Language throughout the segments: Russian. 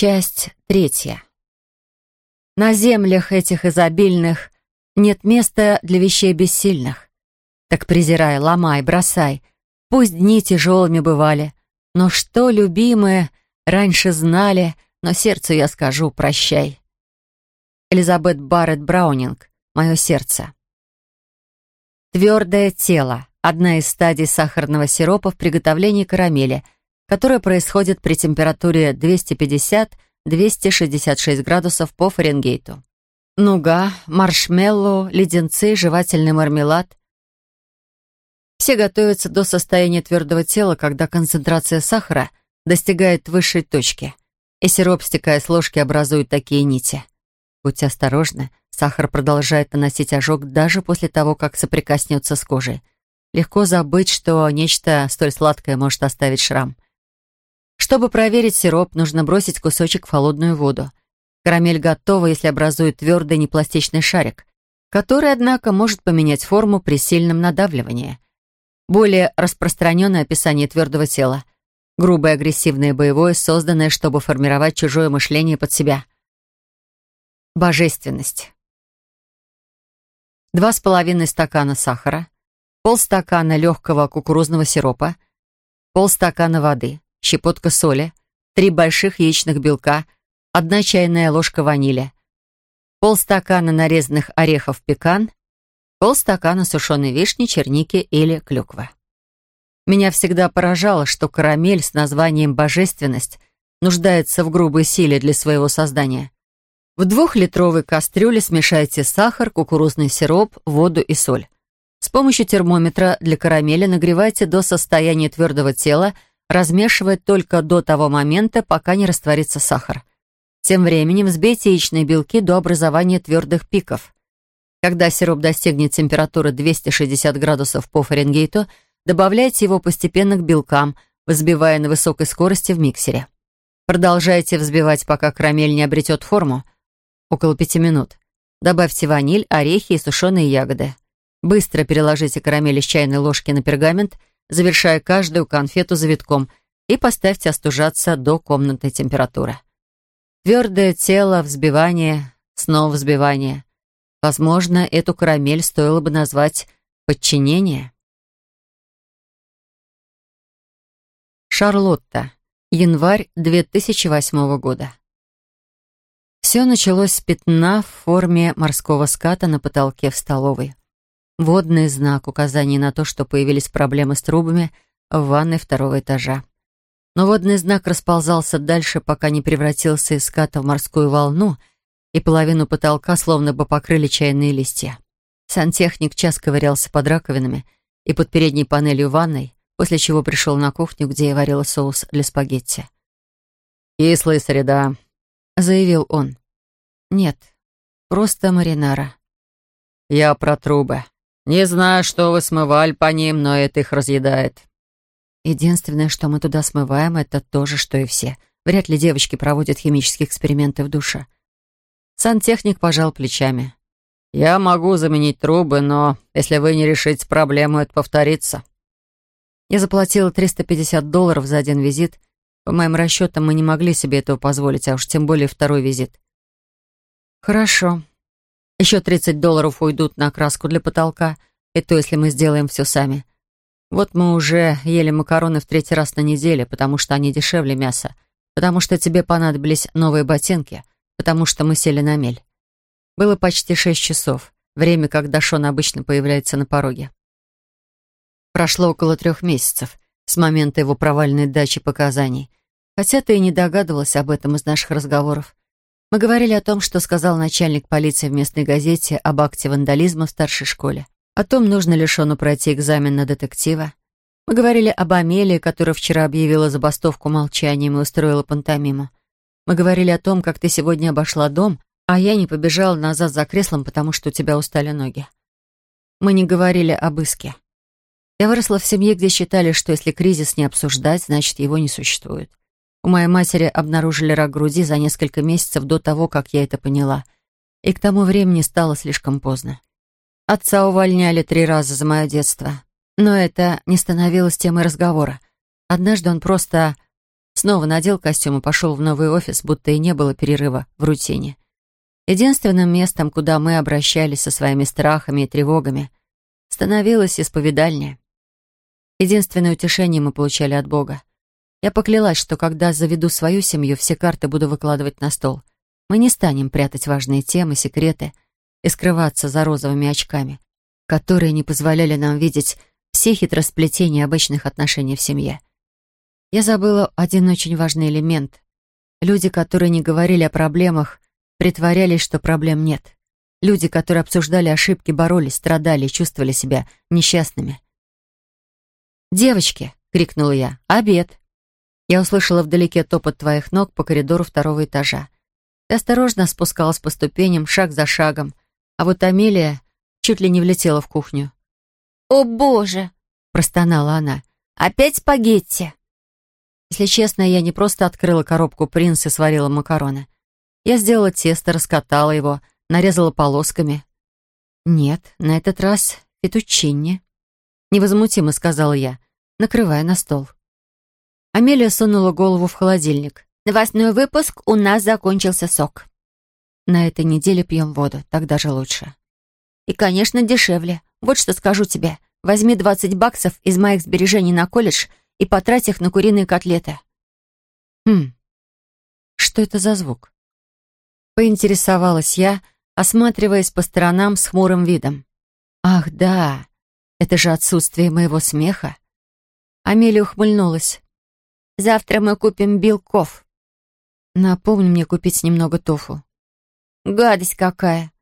Часть третья. На землях этих изобильных нет места для вещей бессильных. Так презирай, ломай, бросай. Пусть дни тяжелыми бывали, но что, любимые, раньше знали, но сердцу я скажу «прощай». Элизабет Барретт Браунинг «Мое сердце». Твердое тело. Одна из стадий сахарного сиропа в приготовлении карамели – которое происходит при температуре 250-266 градусов по Фаренгейту. Нуга, маршмеллоу, леденцы, жевательный мармелад. Все готовятся до состояния твердого тела, когда концентрация сахара достигает высшей точки, и сироп, стекая с ложки, образует такие нити. Будьте осторожны, сахар продолжает наносить ожог даже после того, как соприкоснется с кожей. Легко забыть, что нечто столь сладкое может оставить шрам. Чтобы проверить сироп, нужно бросить кусочек в холодную воду. Карамель готова, если образует твердый непластичный шарик, который, однако, может поменять форму при сильном надавливании. Более распространенное описание твердого тела. Грубое, агрессивное, боевое, созданное, чтобы формировать чужое мышление под себя. Божественность. Два с половиной стакана сахара, полстакана легкого кукурузного сиропа, полстакана воды, щепотка соли, три больших яичных белка, одна чайная ложка ванили, полстакана нарезанных орехов пекан, полстакана сушеной вишни, черники или клюквы. Меня всегда поражало, что карамель с названием «божественность» нуждается в грубой силе для своего создания. В двухлитровой кастрюле смешайте сахар, кукурузный сироп, воду и соль. С помощью термометра для карамели нагревайте до состояния твердого тела – Размешивать только до того момента, пока не растворится сахар. Тем временем взбейте яичные белки до образования твердых пиков. Когда сироп достигнет температуры 260 градусов по Фаренгейту, добавляйте его постепенно к белкам, взбивая на высокой скорости в миксере. Продолжайте взбивать, пока карамель не обретет форму. Около 5 минут. Добавьте ваниль, орехи и сушеные ягоды. Быстро переложите карамель из чайной ложки на пергамент завершая каждую конфету завитком, и поставьте остужаться до комнатной температуры. Твердое тело, взбивание, снова взбивание. Возможно, эту карамель стоило бы назвать «подчинение». Шарлотта. Январь 2008 года. Все началось с пятна в форме морского ската на потолке в столовой. Водный знак, указание на то, что появились проблемы с трубами в ванной второго этажа. Но водный знак расползался дальше, пока не превратился из ската в морскую волну, и половину потолка словно бы покрыли чайные листья. Сантехник час ковырялся под раковинами и под передней панелью ванной, после чего пришел на кухню, где я варила соус для спагетти. «Кислая среда», — заявил он. «Нет, просто маринара». «Я про трубы», «Не знаю, что вы смывали по ним, но это их разъедает». «Единственное, что мы туда смываем, это то же, что и все. Вряд ли девочки проводят химические эксперименты в душе». Сантехник пожал плечами. «Я могу заменить трубы, но если вы не решите проблему, это повторится». Я заплатила 350 долларов за один визит. По моим расчетам, мы не могли себе этого позволить, а уж тем более второй визит. «Хорошо», еще 30 долларов уйдут на краску для потолка, и то, если мы сделаем все сами. Вот мы уже ели макароны в третий раз на неделе, потому что они дешевле мяса, потому что тебе понадобились новые ботинки, потому что мы сели на мель. Было почти 6 часов, время, когда Шон обычно появляется на пороге. Прошло около трех месяцев с момента его провальной дачи показаний, хотя ты и не догадывалась об этом из наших разговоров. Мы говорили о том, что сказал начальник полиции в местной газете об акте вандализма в старшей школе, о том, нужно ли Шону пройти экзамен на детектива. Мы говорили об Амелии, которая вчера объявила забастовку молчанием и устроила пантомиму. Мы говорили о том, как ты сегодня обошла дом, а я не побежала назад за креслом, потому что у тебя устали ноги. Мы не говорили об иске. Я выросла в семье, где считали, что если кризис не обсуждать, значит, его не существует. У моей матери обнаружили рак груди за несколько месяцев до того, как я это поняла. И к тому времени стало слишком поздно. Отца увольняли три раза за мое детство. Но это не становилось темой разговора. Однажды он просто снова надел костюм и пошел в новый офис, будто и не было перерыва в рутине. Единственным местом, куда мы обращались со своими страхами и тревогами, становилась исповедальня. Единственное утешение мы получали от Бога. Я поклялась, что когда заведу свою семью, все карты буду выкладывать на стол. Мы не станем прятать важные темы, секреты и скрываться за розовыми очками, которые не позволяли нам видеть все хитросплетения обычных отношений в семье. Я забыла один очень важный элемент. Люди, которые не говорили о проблемах, притворялись, что проблем нет. Люди, которые обсуждали ошибки, боролись, страдали и чувствовали себя несчастными. «Девочки!» — крикнула я. «Обед!» Я услышала вдалеке топот твоих ног по коридору второго этажа. Ты осторожно спускалась по ступеням, шаг за шагом. А вот Амелия чуть ли не влетела в кухню. «О, Боже!» — простонала она. «Опять спагетти!» Если честно, я не просто открыла коробку принца и сварила макароны. Я сделала тесто, раскатала его, нарезала полосками. «Нет, на этот раз фетучинни», — невозмутимо сказала я, накрывая на стол. Амелия сунула голову в холодильник. «Новостной выпуск, у нас закончился сок». «На этой неделе пьем воду, так даже лучше». «И, конечно, дешевле. Вот что скажу тебе. Возьми 20 баксов из моих сбережений на колледж и потрать их на куриные котлеты». «Хм, что это за звук?» Поинтересовалась я, осматриваясь по сторонам с хмурым видом. «Ах, да, это же отсутствие моего смеха!» Амелия ухмыльнулась. Завтра мы купим белков. Напомни мне купить немного тофу. Гадость какая.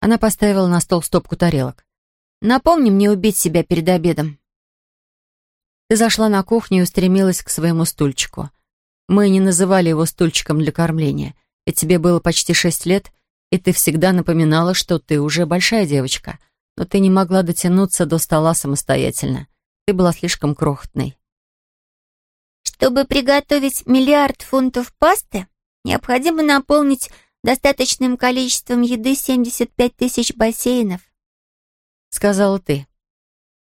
Она поставила на стол стопку тарелок. Напомни мне убить себя перед обедом. Ты зашла на кухню и устремилась к своему стульчику. Мы не называли его стульчиком для кормления, ведь тебе было почти шесть лет, и ты всегда напоминала, что ты уже большая девочка, но ты не могла дотянуться до стола самостоятельно. Ты была слишком крохотной. Чтобы приготовить миллиард фунтов пасты, необходимо наполнить достаточным количеством еды 75 тысяч бассейнов», — сказала ты.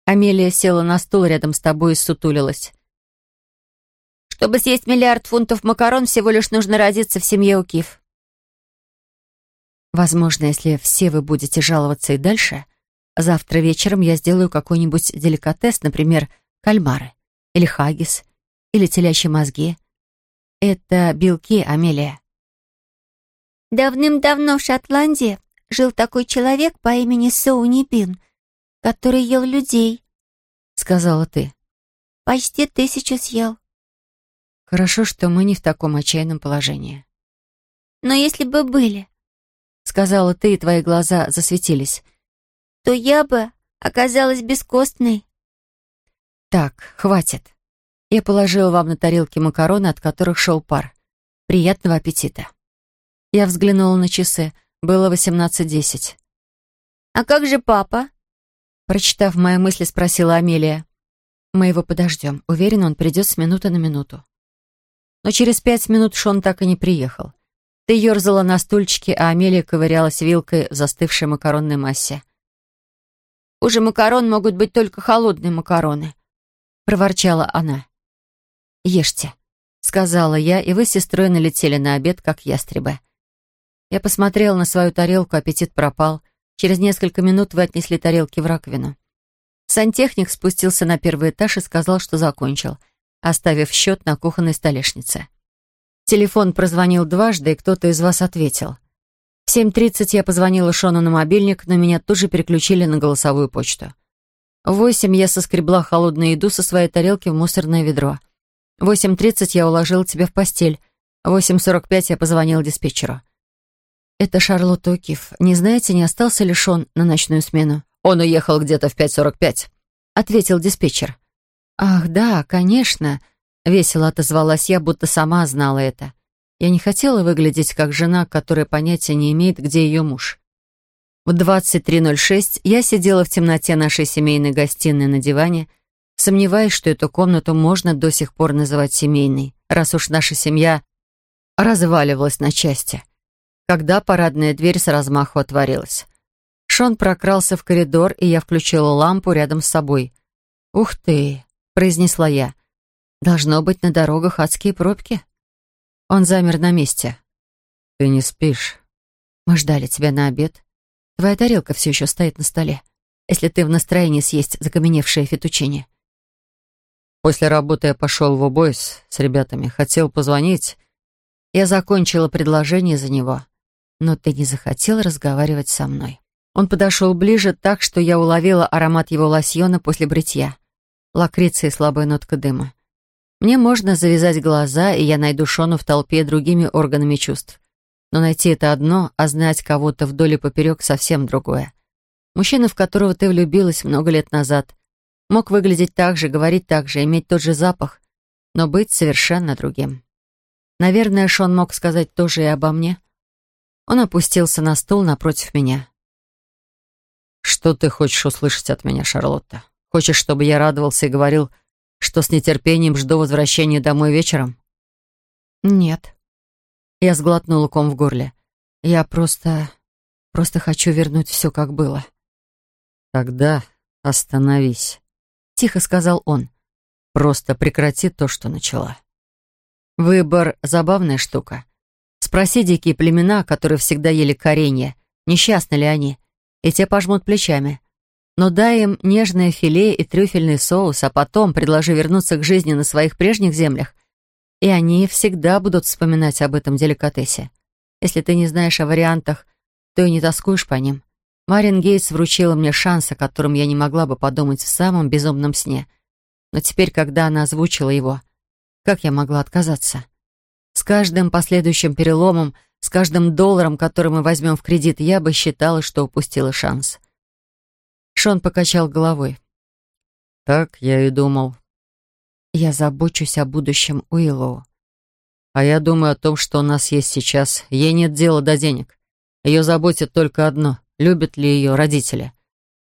Амелия села на стул рядом с тобой и сутулилась. «Чтобы съесть миллиард фунтов макарон, всего лишь нужно родиться в семье Укиф». «Возможно, если все вы будете жаловаться и дальше, завтра вечером я сделаю какой-нибудь деликатес, например, кальмары или хагис, или телящие мозги. Это белки, Амелия. Давным-давно в Шотландии жил такой человек по имени Соуни Бин, который ел людей, — сказала ты. Почти тысячу съел. Хорошо, что мы не в таком отчаянном положении. Но если бы были, — сказала ты, и твои глаза засветились, — то я бы оказалась бескостной. Так, хватит. Я положила вам на тарелке макароны, от которых шел пар. Приятного аппетита. Я взглянула на часы. Было 18.10. «А как же папа?» Прочитав мои мысли, спросила Амелия. «Мы его подождем. Уверен, он придет с минуты на минуту». Но через пять минут Шон так и не приехал. Ты ерзала на стульчике, а Амелия ковырялась вилкой в застывшей макаронной массе. «Уже макарон могут быть только холодные макароны», — проворчала она. Ешьте», — сказала я, и вы с сестрой налетели на обед, как ястребы. Я посмотрела на свою тарелку, аппетит пропал. Через несколько минут вы отнесли тарелки в раковину. Сантехник спустился на первый этаж и сказал, что закончил, оставив счет на кухонной столешнице. Телефон прозвонил дважды, и кто-то из вас ответил. В 7.30 я позвонила Шону на мобильник, но меня тут же переключили на голосовую почту. В восемь я соскребла холодную еду со своей тарелки в мусорное ведро. Восемь тридцать я уложил тебя в постель. Восемь сорок пять я позвонил диспетчеру. Это Шарлотта Укиф. Не знаете, не остался ли Шон на ночную смену? Он уехал где-то в 5.45, ответил диспетчер. Ах, да, конечно. Весело отозвалась я, будто сама знала это. Я не хотела выглядеть как жена, которая понятия не имеет, где ее муж. В 23.06 я сидела в темноте нашей семейной гостиной на диване, Сомневаюсь, что эту комнату можно до сих пор называть семейной, раз уж наша семья разваливалась на части. Когда парадная дверь с размаху отворилась. Шон прокрался в коридор, и я включила лампу рядом с собой. «Ух ты!» — произнесла я. «Должно быть на дорогах адские пробки». Он замер на месте. «Ты не спишь?» «Мы ждали тебя на обед. Твоя тарелка все еще стоит на столе. Если ты в настроении съесть закаменевшее фетучине». После работы я пошел в Убойс с ребятами. Хотел позвонить. Я закончила предложение за него. Но ты не захотел разговаривать со мной. Он подошел ближе так, что я уловила аромат его лосьона после бритья. Лакрица и слабая нотка дыма. Мне можно завязать глаза, и я найду Шону в толпе другими органами чувств. Но найти это одно, а знать кого-то вдоль и поперек совсем другое. Мужчина, в которого ты влюбилась много лет назад, Мог выглядеть так же, говорить так же, иметь тот же запах, но быть совершенно другим. Наверное, Шон мог сказать тоже и обо мне. Он опустился на стул напротив меня. «Что ты хочешь услышать от меня, Шарлотта? Хочешь, чтобы я радовался и говорил, что с нетерпением жду возвращения домой вечером?» «Нет». Я сглотнула ком в горле. «Я просто... просто хочу вернуть все, как было». «Тогда остановись» тихо сказал он. «Просто прекрати то, что начала». Выбор — забавная штука. Спроси дикие племена, которые всегда ели коренья, несчастны ли они, и те пожмут плечами. Но дай им нежное филе и трюфельный соус, а потом предложи вернуться к жизни на своих прежних землях, и они всегда будут вспоминать об этом деликатесе. Если ты не знаешь о вариантах, то и не тоскуешь по ним. Марин Гейтс вручила мне шанс, о котором я не могла бы подумать в самом безумном сне. Но теперь, когда она озвучила его, как я могла отказаться? С каждым последующим переломом, с каждым долларом, который мы возьмем в кредит, я бы считала, что упустила шанс. Шон покачал головой. «Так я и думал». «Я забочусь о будущем Уиллоу». «А я думаю о том, что у нас есть сейчас. Ей нет дела до денег. Ее заботит только одно — любят ли ее родители.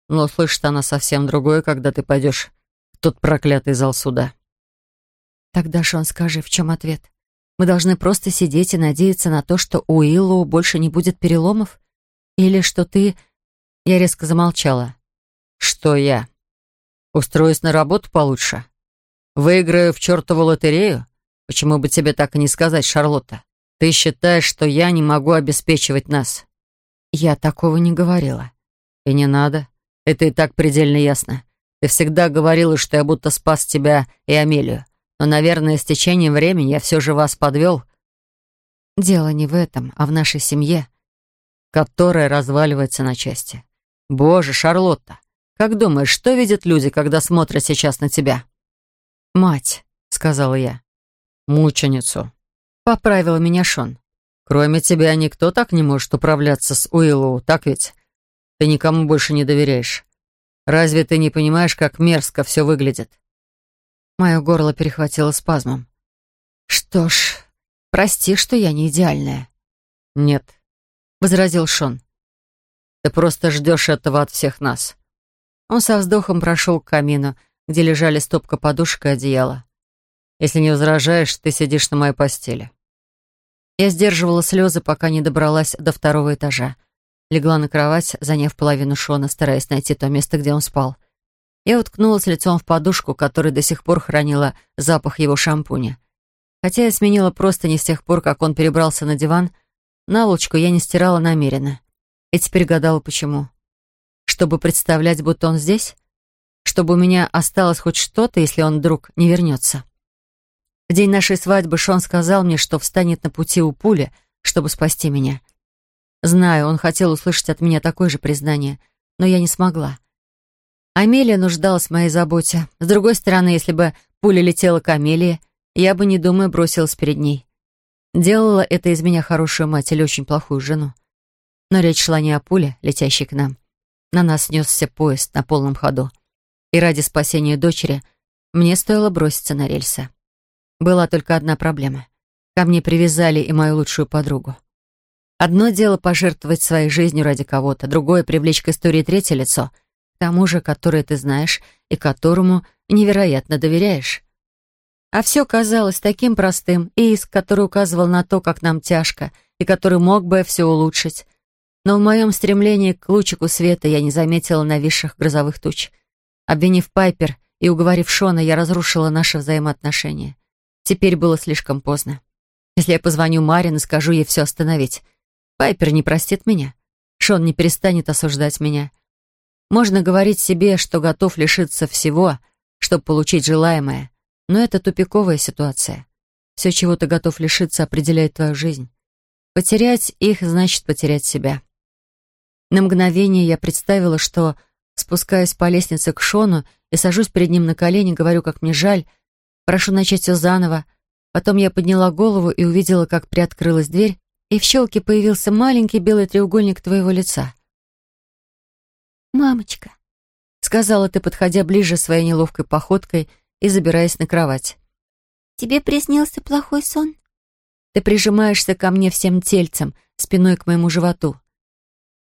Но слышит она совсем другое, когда ты пойдешь в тот проклятый зал суда. Тогда, Шон, скажи, в чем ответ? Мы должны просто сидеть и надеяться на то, что у Иллоу больше не будет переломов? Или что ты... Я резко замолчала. Что я? Устроюсь на работу получше? Выиграю в чертову лотерею? Почему бы тебе так и не сказать, Шарлотта? Ты считаешь, что я не могу обеспечивать нас? «Я такого не говорила». «И не надо. Это и так предельно ясно. Ты всегда говорила, что я будто спас тебя и Амелию. Но, наверное, с течением времени я все же вас подвел». «Дело не в этом, а в нашей семье», которая разваливается на части. «Боже, Шарлотта, как думаешь, что видят люди, когда смотрят сейчас на тебя?» «Мать», — сказала я. «Мученицу», — поправила меня Шон. Кроме тебя никто так не может управляться с Уиллоу, так ведь? Ты никому больше не доверяешь. Разве ты не понимаешь, как мерзко все выглядит?» Мое горло перехватило спазмом. «Что ж, прости, что я не идеальная». «Нет», — возразил Шон. «Ты просто ждешь этого от всех нас». Он со вздохом прошел к камину, где лежали стопка подушек и одеяла. «Если не возражаешь, ты сидишь на моей постели». Я сдерживала слезы, пока не добралась до второго этажа. Легла на кровать, заняв половину Шона, стараясь найти то место, где он спал. Я уткнулась лицом в подушку, которая до сих пор хранила запах его шампуня. Хотя я сменила просто не с тех пор, как он перебрался на диван, наволочку я не стирала намеренно. И теперь гадала, почему. Чтобы представлять, будто он здесь? Чтобы у меня осталось хоть что-то, если он вдруг не вернется. В день нашей свадьбы Шон сказал мне, что встанет на пути у пули, чтобы спасти меня. Знаю, он хотел услышать от меня такое же признание, но я не смогла. Амелия нуждалась в моей заботе. С другой стороны, если бы пуля летела к Амелии, я бы, не думая, бросилась перед ней. Делала это из меня хорошую мать или очень плохую жену. Но речь шла не о пуле, летящей к нам. На нас снесся поезд на полном ходу. И ради спасения дочери мне стоило броситься на рельсы. Была только одна проблема. Ко мне привязали и мою лучшую подругу. Одно дело пожертвовать своей жизнью ради кого-то, другое — привлечь к истории третье лицо, тому же, которое ты знаешь и которому невероятно доверяешь. А все казалось таким простым, и иск, который указывал на то, как нам тяжко, и который мог бы все улучшить. Но в моем стремлении к лучику света я не заметила нависших грозовых туч. Обвинив Пайпер и уговорив Шона, я разрушила наши взаимоотношения. Теперь было слишком поздно. Если я позвоню Марин и скажу ей все остановить, Пайпер не простит меня. Шон не перестанет осуждать меня. Можно говорить себе, что готов лишиться всего, чтобы получить желаемое, но это тупиковая ситуация. Все, чего ты готов лишиться, определяет твою жизнь. Потерять их значит потерять себя. На мгновение я представила, что спускаюсь по лестнице к Шону и сажусь перед ним на колени, говорю, как мне жаль, Прошу начать все заново. Потом я подняла голову и увидела, как приоткрылась дверь, и в щелке появился маленький белый треугольник твоего лица. «Мамочка», — сказала ты, подходя ближе своей неловкой походкой и забираясь на кровать. «Тебе приснился плохой сон?» Ты прижимаешься ко мне всем тельцем, спиной к моему животу.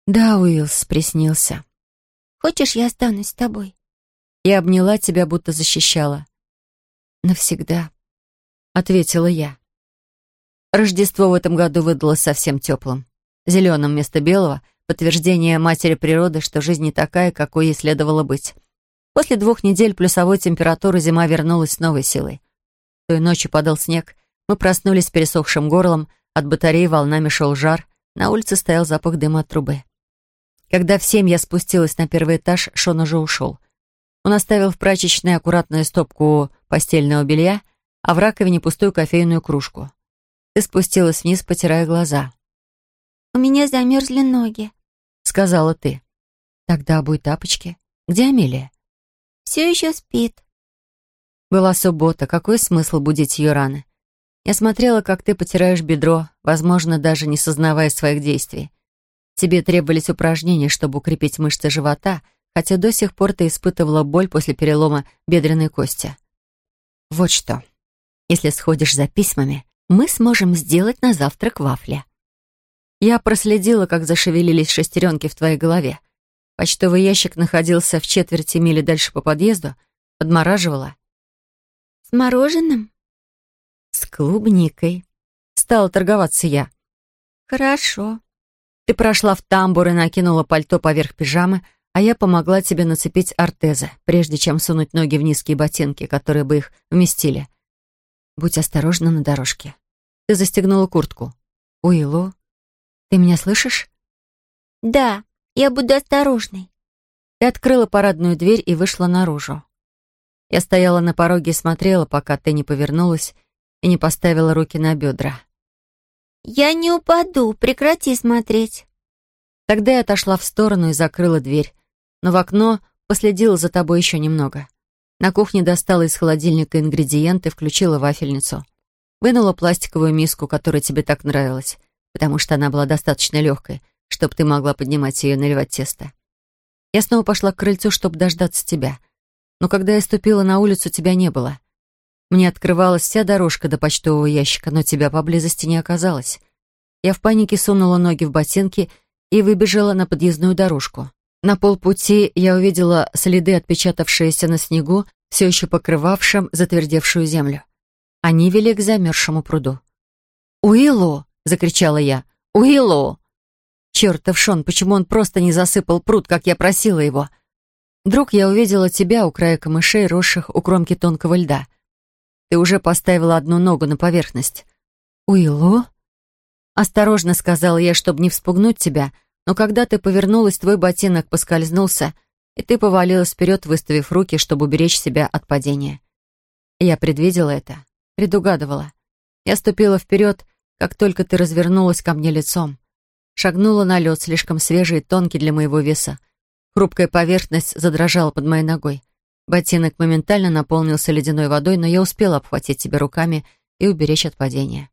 Да, Уиллс, приснился. «Хочешь, я останусь с тобой?» Я обняла тебя, будто защищала навсегда», — ответила я. Рождество в этом году выдалось совсем теплым. Зеленым вместо белого — подтверждение матери природы, что жизнь не такая, какой ей следовало быть. После двух недель плюсовой температуры зима вернулась с новой силой. Той ночью падал снег. Мы проснулись с пересохшим горлом, от батареи волнами шел жар, на улице стоял запах дыма от трубы. Когда в семь я спустилась на первый этаж, Шон уже ушел. Он оставил в прачечной аккуратную стопку постельного белья, а в раковине пустую кофейную кружку. Ты спустилась вниз, потирая глаза. «У меня замерзли ноги», — сказала ты. «Тогда обуй тапочки. Где Амелия?» «Все еще спит». Была суббота. Какой смысл будить ее рано? Я смотрела, как ты потираешь бедро, возможно, даже не сознавая своих действий. Тебе требовались упражнения, чтобы укрепить мышцы живота — хотя до сих пор ты испытывала боль после перелома бедренной кости. Вот что. Если сходишь за письмами, мы сможем сделать на завтрак вафли. Я проследила, как зашевелились шестеренки в твоей голове. Почтовый ящик находился в четверти мили дальше по подъезду, подмораживала. «С мороженым?» «С клубникой». Стала торговаться я. «Хорошо». Ты прошла в тамбур и накинула пальто поверх пижамы, а я помогла тебе нацепить ортезы, прежде чем сунуть ноги в низкие ботинки, которые бы их вместили. Будь осторожна на дорожке. Ты застегнула куртку. Уилу, ты меня слышишь? Да, я буду осторожной. Ты открыла парадную дверь и вышла наружу. Я стояла на пороге и смотрела, пока ты не повернулась и не поставила руки на бедра. «Я не упаду, прекрати смотреть». Тогда я отошла в сторону и закрыла дверь, но в окно последила за тобой еще немного. На кухне достала из холодильника ингредиенты, включила вафельницу. Вынула пластиковую миску, которая тебе так нравилась, потому что она была достаточно легкой, чтобы ты могла поднимать ее и наливать тесто. Я снова пошла к крыльцу, чтобы дождаться тебя. Но когда я ступила на улицу, тебя не было. Мне открывалась вся дорожка до почтового ящика, но тебя поблизости не оказалось. Я в панике сунула ноги в ботинки и выбежала на подъездную дорожку. На полпути я увидела следы, отпечатавшиеся на снегу, все еще покрывавшим затвердевшую землю. Они вели к замерзшему пруду. «Уиллоу!» — закричала я. «Уиллоу!» «Чертов Шон, почему он просто не засыпал пруд, как я просила его?» Друг, я увидела тебя у края камышей, росших у кромки тонкого льда. Ты уже поставила одну ногу на поверхность». «Уиллоу?» «Осторожно», — сказала я, чтобы не вспугнуть тебя — но когда ты повернулась, твой ботинок поскользнулся, и ты повалилась вперед, выставив руки, чтобы уберечь себя от падения. Я предвидела это, предугадывала. Я ступила вперед, как только ты развернулась ко мне лицом. Шагнула на лед, слишком свежий и тонкий для моего веса. Хрупкая поверхность задрожала под моей ногой. Ботинок моментально наполнился ледяной водой, но я успела обхватить тебя руками и уберечь от падения.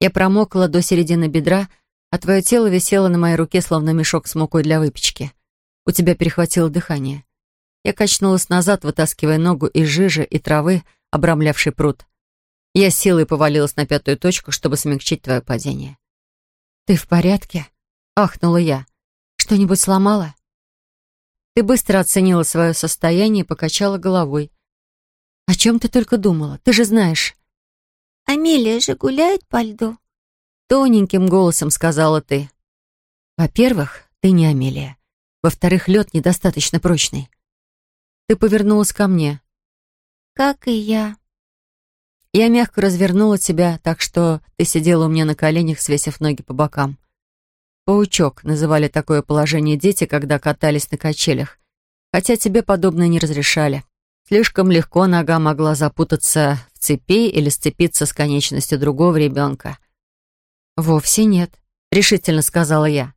Я промокла до середины бедра, а твое тело висело на моей руке, словно мешок с мукой для выпечки. У тебя перехватило дыхание. Я качнулась назад, вытаскивая ногу из жижи и травы, обрамлявшей пруд. Я силой повалилась на пятую точку, чтобы смягчить твое падение. «Ты в порядке?» — ахнула я. «Что-нибудь сломала?» Ты быстро оценила свое состояние и покачала головой. «О чем ты только думала? Ты же знаешь». «Амелия же гуляет по льду», Тоненьким голосом сказала ты. Во-первых, ты не Амелия. Во-вторых, лед недостаточно прочный. Ты повернулась ко мне. Как и я. Я мягко развернула тебя, так что ты сидела у меня на коленях, свесив ноги по бокам. «Паучок» называли такое положение дети, когда катались на качелях. Хотя тебе подобное не разрешали. Слишком легко нога могла запутаться в цепи или сцепиться с конечностью другого ребенка. «Вовсе нет», — решительно сказала я.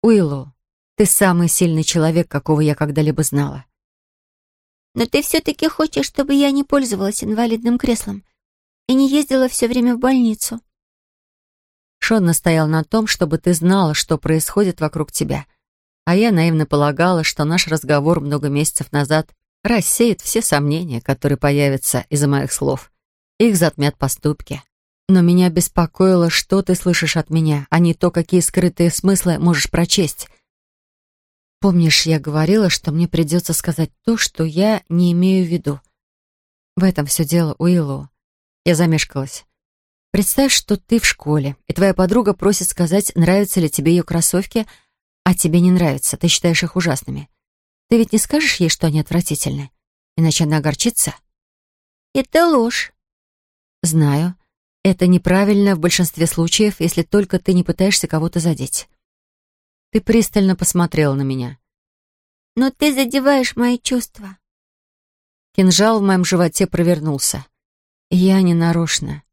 «Уиллоу, ты самый сильный человек, какого я когда-либо знала». «Но ты все-таки хочешь, чтобы я не пользовалась инвалидным креслом и не ездила все время в больницу?» Шон настоял на том, чтобы ты знала, что происходит вокруг тебя. А я наивно полагала, что наш разговор много месяцев назад рассеет все сомнения, которые появятся из-за моих слов. Их затмят поступки. Но меня беспокоило, что ты слышишь от меня, а не то, какие скрытые смыслы можешь прочесть. Помнишь, я говорила, что мне придется сказать то, что я не имею в виду. В этом все дело, Уиллоу. Я замешкалась. Представь, что ты в школе, и твоя подруга просит сказать, нравятся ли тебе ее кроссовки, а тебе не нравятся, ты считаешь их ужасными. Ты ведь не скажешь ей, что они отвратительны? Иначе она огорчится. Это ложь. Знаю. Это неправильно в большинстве случаев, если только ты не пытаешься кого-то задеть. Ты пристально посмотрела на меня. «Но ты задеваешь мои чувства». Кинжал в моем животе провернулся. Я не нарочно.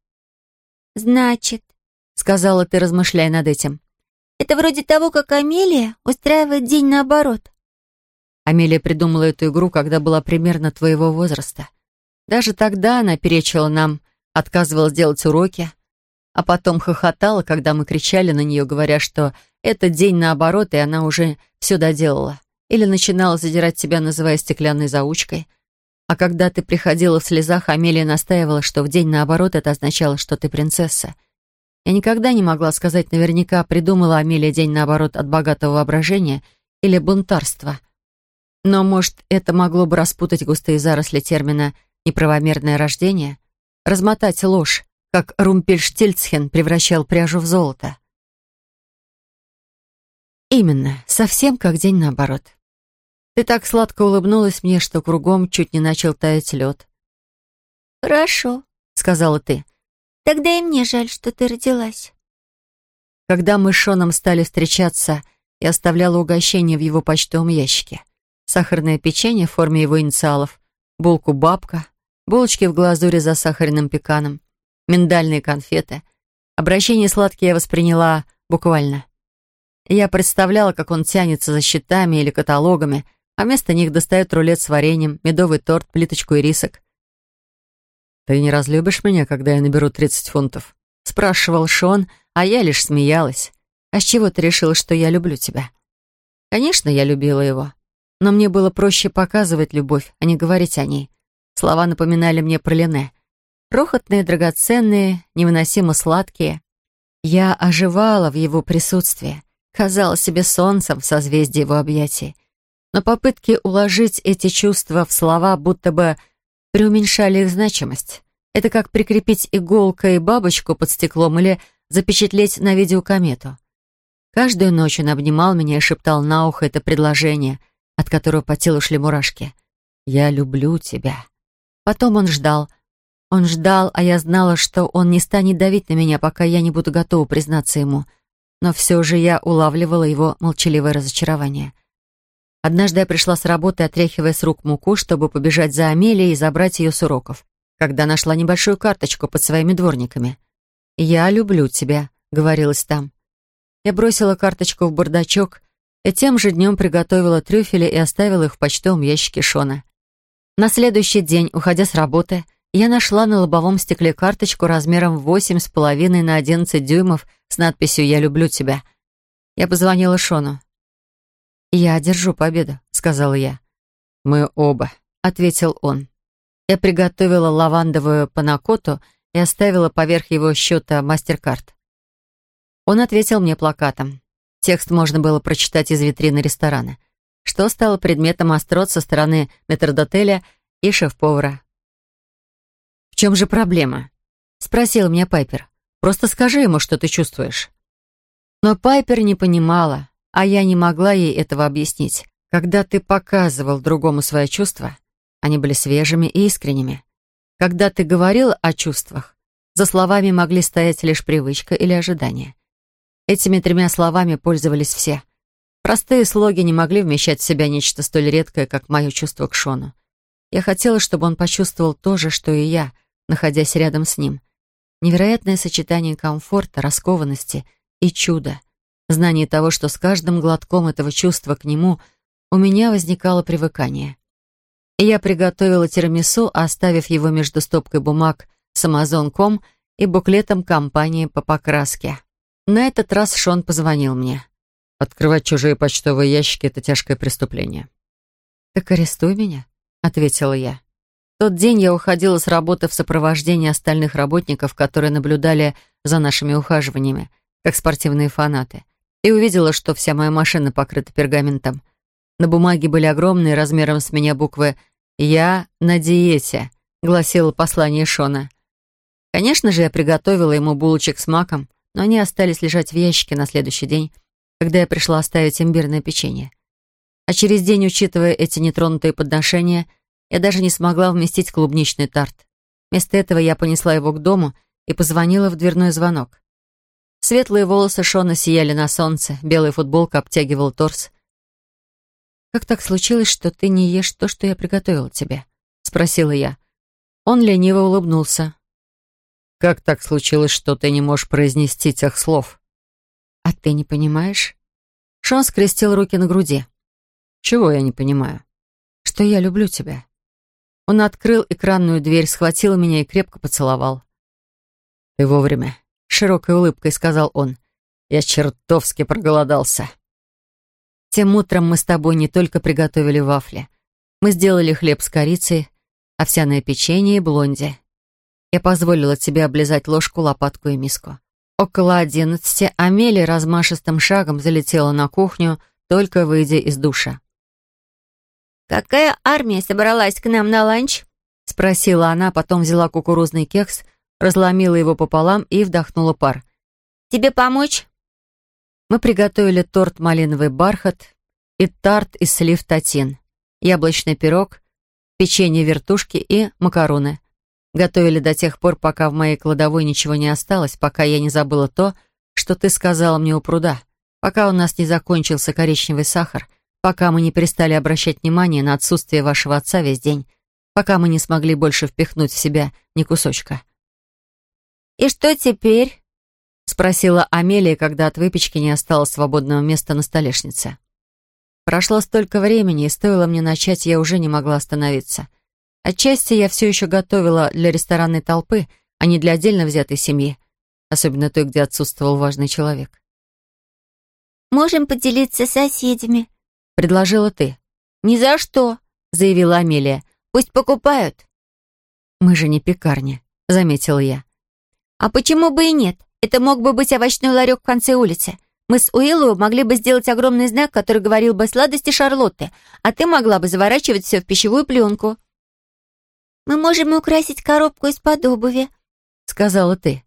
«Значит», — сказала ты, размышляя над этим, «это вроде того, как Амелия устраивает день наоборот». Амелия придумала эту игру, когда была примерно твоего возраста. Даже тогда она перечила нам отказывалась делать уроки, а потом хохотала, когда мы кричали на нее, говоря, что это день наоборот, и она уже все доделала. Или начинала задирать себя, называя стеклянной заучкой. А когда ты приходила в слезах, Амелия настаивала, что в день наоборот это означало, что ты принцесса. Я никогда не могла сказать наверняка, придумала Амелия день наоборот от богатого воображения или бунтарства. Но, может, это могло бы распутать густые заросли термина «неправомерное рождение»? размотать ложь, как Румпельштильцхен превращал пряжу в золото. Именно, совсем как день наоборот. Ты так сладко улыбнулась мне, что кругом чуть не начал таять лед. «Хорошо», — сказала ты. «Тогда и мне жаль, что ты родилась». Когда мы с Шоном стали встречаться, я оставляла угощение в его почтовом ящике. Сахарное печенье в форме его инициалов, булку бабка, булочки в глазури за сахарным пеканом, миндальные конфеты. Обращение сладкие я восприняла буквально. Я представляла, как он тянется за счетами или каталогами, а вместо них достает рулет с вареньем, медовый торт, плиточку и рисок. «Ты не разлюбишь меня, когда я наберу 30 фунтов?» — спрашивал Шон, а я лишь смеялась. «А с чего ты решила, что я люблю тебя?» Конечно, я любила его, но мне было проще показывать любовь, а не говорить о ней. Слова напоминали мне про Лене. Крохотные, драгоценные, невыносимо сладкие. Я оживала в его присутствии, казала себе солнцем в созвездии его объятий. Но попытки уложить эти чувства в слова будто бы преуменьшали их значимость. Это как прикрепить иголкой бабочку под стеклом или запечатлеть на видео комету. Каждую ночь он обнимал меня и шептал на ухо это предложение, от которого по телу шли мурашки. «Я люблю тебя». Потом он ждал. Он ждал, а я знала, что он не станет давить на меня, пока я не буду готова признаться ему. Но все же я улавливала его молчаливое разочарование. Однажды я пришла с работы, отряхивая с рук муку, чтобы побежать за Амелией и забрать ее с уроков, когда нашла небольшую карточку под своими дворниками. «Я люблю тебя», — говорилось там. Я бросила карточку в бардачок и тем же днем приготовила трюфели и оставила их в почтовом ящике Шона. На следующий день, уходя с работы, я нашла на лобовом стекле карточку размером 8,5 на 11 дюймов с надписью «Я люблю тебя». Я позвонила Шону. «Я одержу победу», — сказала я. «Мы оба», — ответил он. Я приготовила лавандовую панакоту и оставила поверх его счета мастер-карт. Он ответил мне плакатом. Текст можно было прочитать из витрины ресторана что стало предметом острот со стороны метрдотеля и шеф-повара. «В чем же проблема?» — спросил меня Пайпер. «Просто скажи ему, что ты чувствуешь». Но Пайпер не понимала, а я не могла ей этого объяснить. Когда ты показывал другому свои чувства, они были свежими и искренними. Когда ты говорил о чувствах, за словами могли стоять лишь привычка или ожидание. Этими тремя словами пользовались все. Простые слоги не могли вмещать в себя нечто столь редкое, как мое чувство к Шону. Я хотела, чтобы он почувствовал то же, что и я, находясь рядом с ним. Невероятное сочетание комфорта, раскованности и чуда. Знание того, что с каждым глотком этого чувства к нему у меня возникало привыкание. И я приготовила тирамису, оставив его между стопкой бумаг с Amazon.com и буклетом компании по покраске. На этот раз Шон позвонил мне. Открывать чужие почтовые ящики — это тяжкое преступление. «Так арестуй меня», — ответила я. В тот день я уходила с работы в сопровождении остальных работников, которые наблюдали за нашими ухаживаниями, как спортивные фанаты, и увидела, что вся моя машина покрыта пергаментом. На бумаге были огромные, размером с меня буквы «Я на диете», — гласило послание Шона. Конечно же, я приготовила ему булочек с маком, но они остались лежать в ящике на следующий день, когда я пришла оставить имбирное печенье. А через день, учитывая эти нетронутые подношения, я даже не смогла вместить клубничный тарт. Вместо этого я понесла его к дому и позвонила в дверной звонок. Светлые волосы Шона сияли на солнце, белая футболка обтягивала торс. «Как так случилось, что ты не ешь то, что я приготовила тебе?» — спросила я. Он лениво улыбнулся. «Как так случилось, что ты не можешь произнести тех слов?» «А ты не понимаешь?» Шон скрестил руки на груди. «Чего я не понимаю?» «Что я люблю тебя». Он открыл экранную дверь, схватил меня и крепко поцеловал. «Ты вовремя», — широкой улыбкой сказал он. «Я чертовски проголодался». Тем утром мы с тобой не только приготовили вафли. Мы сделали хлеб с корицей, овсяное печенье и блонди. Я позволила тебе облизать ложку, лопатку и миску. Около одиннадцати Амели размашистым шагом залетела на кухню, только выйдя из душа. «Какая армия собралась к нам на ланч?» — спросила она, потом взяла кукурузный кекс, разломила его пополам и вдохнула пар. «Тебе помочь?» Мы приготовили торт «Малиновый бархат» и тарт из слив «Татин», яблочный пирог, печенье-вертушки и макароны. Готовили до тех пор, пока в моей кладовой ничего не осталось, пока я не забыла то, что ты сказала мне у пруда, пока у нас не закончился коричневый сахар, пока мы не перестали обращать внимание на отсутствие вашего отца весь день, пока мы не смогли больше впихнуть в себя ни кусочка. «И что теперь?» — спросила Амелия, когда от выпечки не осталось свободного места на столешнице. Прошло столько времени, и стоило мне начать, я уже не могла остановиться — Отчасти я все еще готовила для ресторанной толпы, а не для отдельно взятой семьи, особенно той, где отсутствовал важный человек. «Можем поделиться с соседями», — предложила ты. «Ни за что», — заявила Амелия. «Пусть покупают». «Мы же не пекарня», — заметил я. «А почему бы и нет? Это мог бы быть овощной ларек в конце улицы. Мы с Уиллоу могли бы сделать огромный знак, который говорил бы о «Сладости Шарлотты», а ты могла бы заворачивать все в пищевую пленку» мы можем украсить коробку из-под обуви», — сказала ты.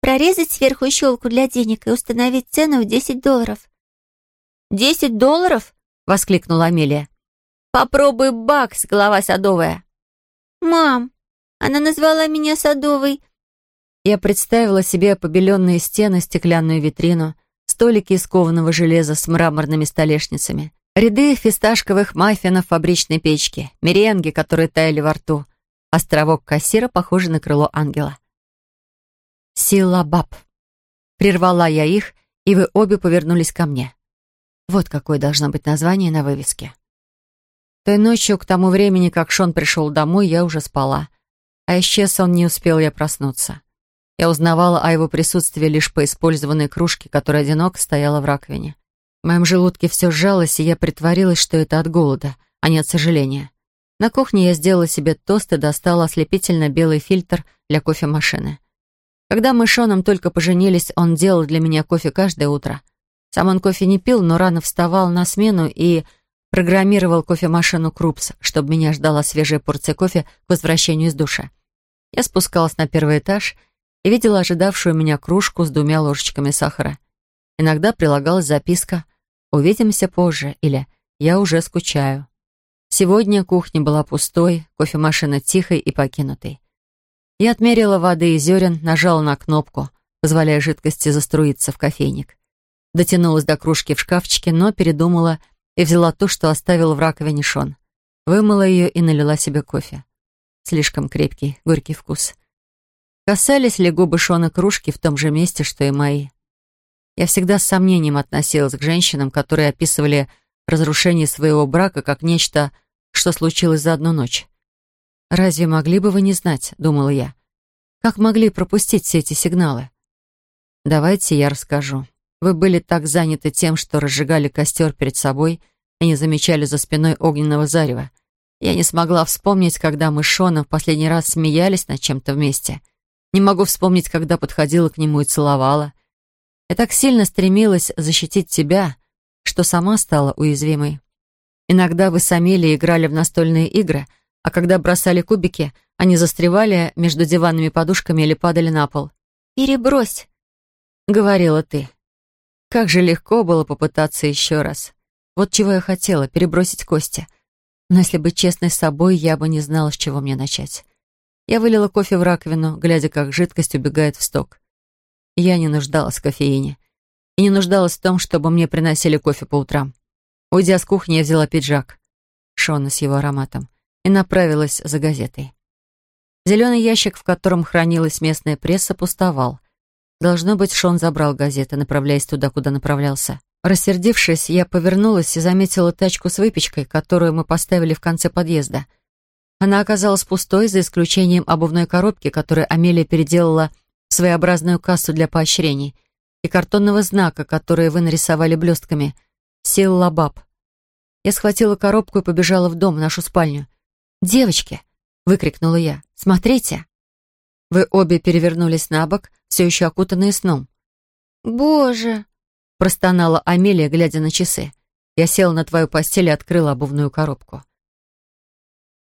«Прорезать сверху щелку для денег и установить цену в десять долларов». «Десять долларов?» — воскликнула Амелия. «Попробуй бакс, голова садовая». «Мам, она назвала меня садовой». Я представила себе побеленные стены, стеклянную витрину, столики из кованого железа с мраморными столешницами, ряды фисташковых маффинов фабричной печки, меренги, которые таяли во рту — Островок кассира, похожий на крыло ангела. «Силабаб!» Прервала я их, и вы обе повернулись ко мне. Вот какое должно быть название на вывеске. Той ночью, к тому времени, как Шон пришел домой, я уже спала. А исчез он, не успел я проснуться. Я узнавала о его присутствии лишь по использованной кружке, которая одиноко стояла в раковине. В моем желудке все сжалось, и я притворилась, что это от голода, а не от сожаления. На кухне я сделала себе тост и достала ослепительно белый фильтр для кофемашины. Когда мы с Шоном только поженились, он делал для меня кофе каждое утро. Сам он кофе не пил, но рано вставал на смену и программировал кофемашину Крупс, чтобы меня ждала свежая порция кофе к возвращению из душа. Я спускалась на первый этаж и видела ожидавшую меня кружку с двумя ложечками сахара. Иногда прилагалась записка «Увидимся позже» или «Я уже скучаю». Сегодня кухня была пустой, кофемашина тихой и покинутой. Я отмерила воды и зерен, нажала на кнопку, позволяя жидкости заструиться в кофейник. Дотянулась до кружки в шкафчике, но передумала и взяла то, что оставил в раковине Шон. Вымыла ее и налила себе кофе. Слишком крепкий, горький вкус. Касались ли губы Шона кружки в том же месте, что и мои? Я всегда с сомнением относилась к женщинам, которые описывали разрушение своего брака как нечто, что случилось за одну ночь. «Разве могли бы вы не знать?» — думала я. «Как могли пропустить все эти сигналы?» «Давайте я расскажу. Вы были так заняты тем, что разжигали костер перед собой и не замечали за спиной огненного зарева. Я не смогла вспомнить, когда мы с Шоном в последний раз смеялись над чем-то вместе. Не могу вспомнить, когда подходила к нему и целовала. Я так сильно стремилась защитить тебя, что сама стала уязвимой. Иногда вы с Амелией играли в настольные игры, а когда бросали кубики, они застревали между диванными подушками или падали на пол. «Перебрось», — говорила ты. Как же легко было попытаться еще раз. Вот чего я хотела — перебросить кости. Но если быть честной с собой, я бы не знала, с чего мне начать. Я вылила кофе в раковину, глядя, как жидкость убегает в сток. Я не нуждалась в кофеине не нуждалась в том, чтобы мне приносили кофе по утрам. Уйдя с кухни, я взяла пиджак, Шона с его ароматом, и направилась за газетой. Зеленый ящик, в котором хранилась местная пресса, пустовал. Должно быть, Шон забрал газеты, направляясь туда, куда направлялся. Рассердившись, я повернулась и заметила тачку с выпечкой, которую мы поставили в конце подъезда. Она оказалась пустой, за исключением обувной коробки, которую Амелия переделала в своеобразную кассу для поощрений — и картонного знака, которые вы нарисовали блестками. Сил Лабаб. Я схватила коробку и побежала в дом, в нашу спальню. «Девочки!» — выкрикнула я. «Смотрите!» Вы обе перевернулись на бок, все еще окутанные сном. «Боже!» — простонала Амелия, глядя на часы. Я села на твою постель и открыла обувную коробку.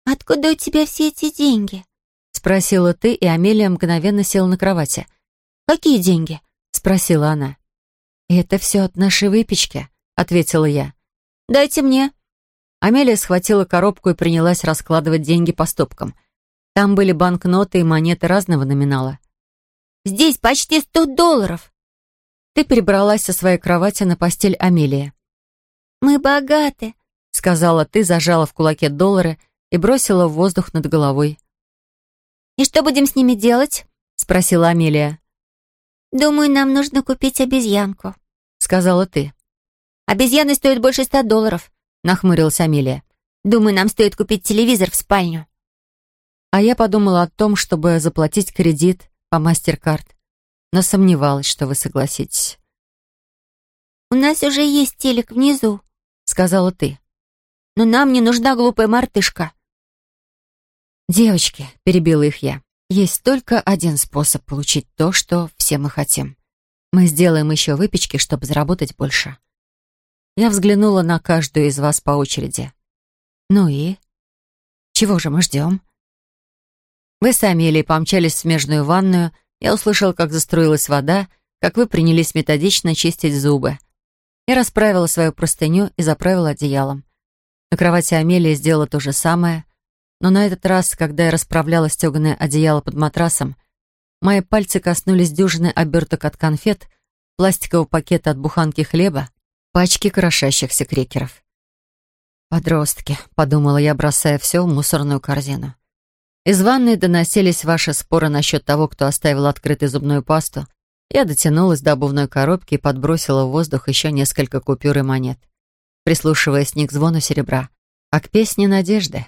«Откуда у тебя все эти деньги?» — спросила ты, и Амелия мгновенно села на кровати. «Какие деньги? — спросила она. «Это все от нашей выпечки», — ответила я. «Дайте мне». Амелия схватила коробку и принялась раскладывать деньги по стопкам. Там были банкноты и монеты разного номинала. «Здесь почти сто долларов!» Ты перебралась со своей кровати на постель Амелия. «Мы богаты», — сказала ты, зажала в кулаке доллары и бросила в воздух над головой. «И что будем с ними делать?» — спросила Амелия. «Думаю, нам нужно купить обезьянку», — сказала ты. «Обезьяны стоят больше ста долларов», — нахмурилась Амелия. «Думаю, нам стоит купить телевизор в спальню». А я подумала о том, чтобы заплатить кредит по мастер-карт, но сомневалась, что вы согласитесь. «У нас уже есть телек внизу», — сказала ты. «Но нам не нужна глупая мартышка». «Девочки», — перебила их я, есть только один способ получить то, что все мы хотим. Мы сделаем еще выпечки, чтобы заработать больше. Я взглянула на каждую из вас по очереди. Ну и? Чего же мы ждем? Вы с Амелией помчались в смежную ванную, я услышал, как заструилась вода, как вы принялись методично чистить зубы. Я расправила свою простыню и заправила одеялом. На кровати Амелия сделала то же самое. Но на этот раз, когда я расправляла стеганое одеяло под матрасом, мои пальцы коснулись дюжины оберток от конфет, пластикового пакета от буханки хлеба, пачки крошащихся крекеров. «Подростки», — подумала я, бросая все в мусорную корзину. Из ванной доносились ваши споры насчет того, кто оставил открытую зубную пасту. Я дотянулась до обувной коробки и подбросила в воздух еще несколько купюр и монет, прислушиваясь не к звону серебра, а к песне надежды.